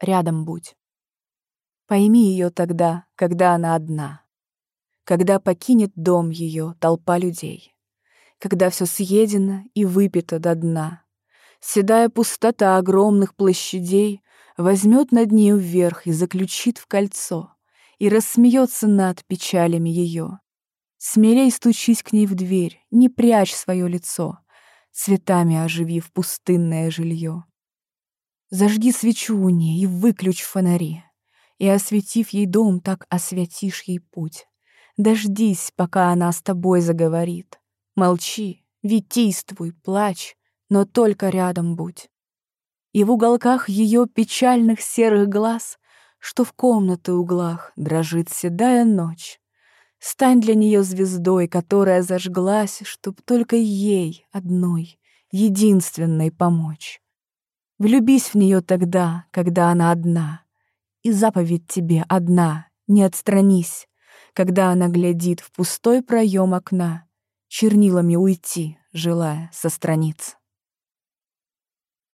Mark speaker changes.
Speaker 1: рядом будь. Пойми ее тогда, когда она одна, когда покинет дом ее толпа людей, когда все съедено и выпито до дна, седая пустота огромных площадей возьмет над нею вверх и заключит в кольцо, и рассмеется над печалями ее. Смелей стучись к ней в дверь, не прячь свое лицо, цветами оживив пустынное жилье. Зажги свечу у ней и выключ фонари, и, осветив ей дом, так осветишь ей путь. Дождись, пока она с тобой заговорит. Молчи, витийствуй, плачь, но только рядом будь. И в уголках ее печальных серых глаз, что в комнаты углах дрожит седая ночь, Стань для нее звездой, которая зажглась, Чтоб только ей одной, единственной помочь. Влюбись в нее тогда, когда она одна, И заповедь тебе одна, не отстранись, Когда она глядит в пустой проем окна, Чернилами уйти, желая со страниц.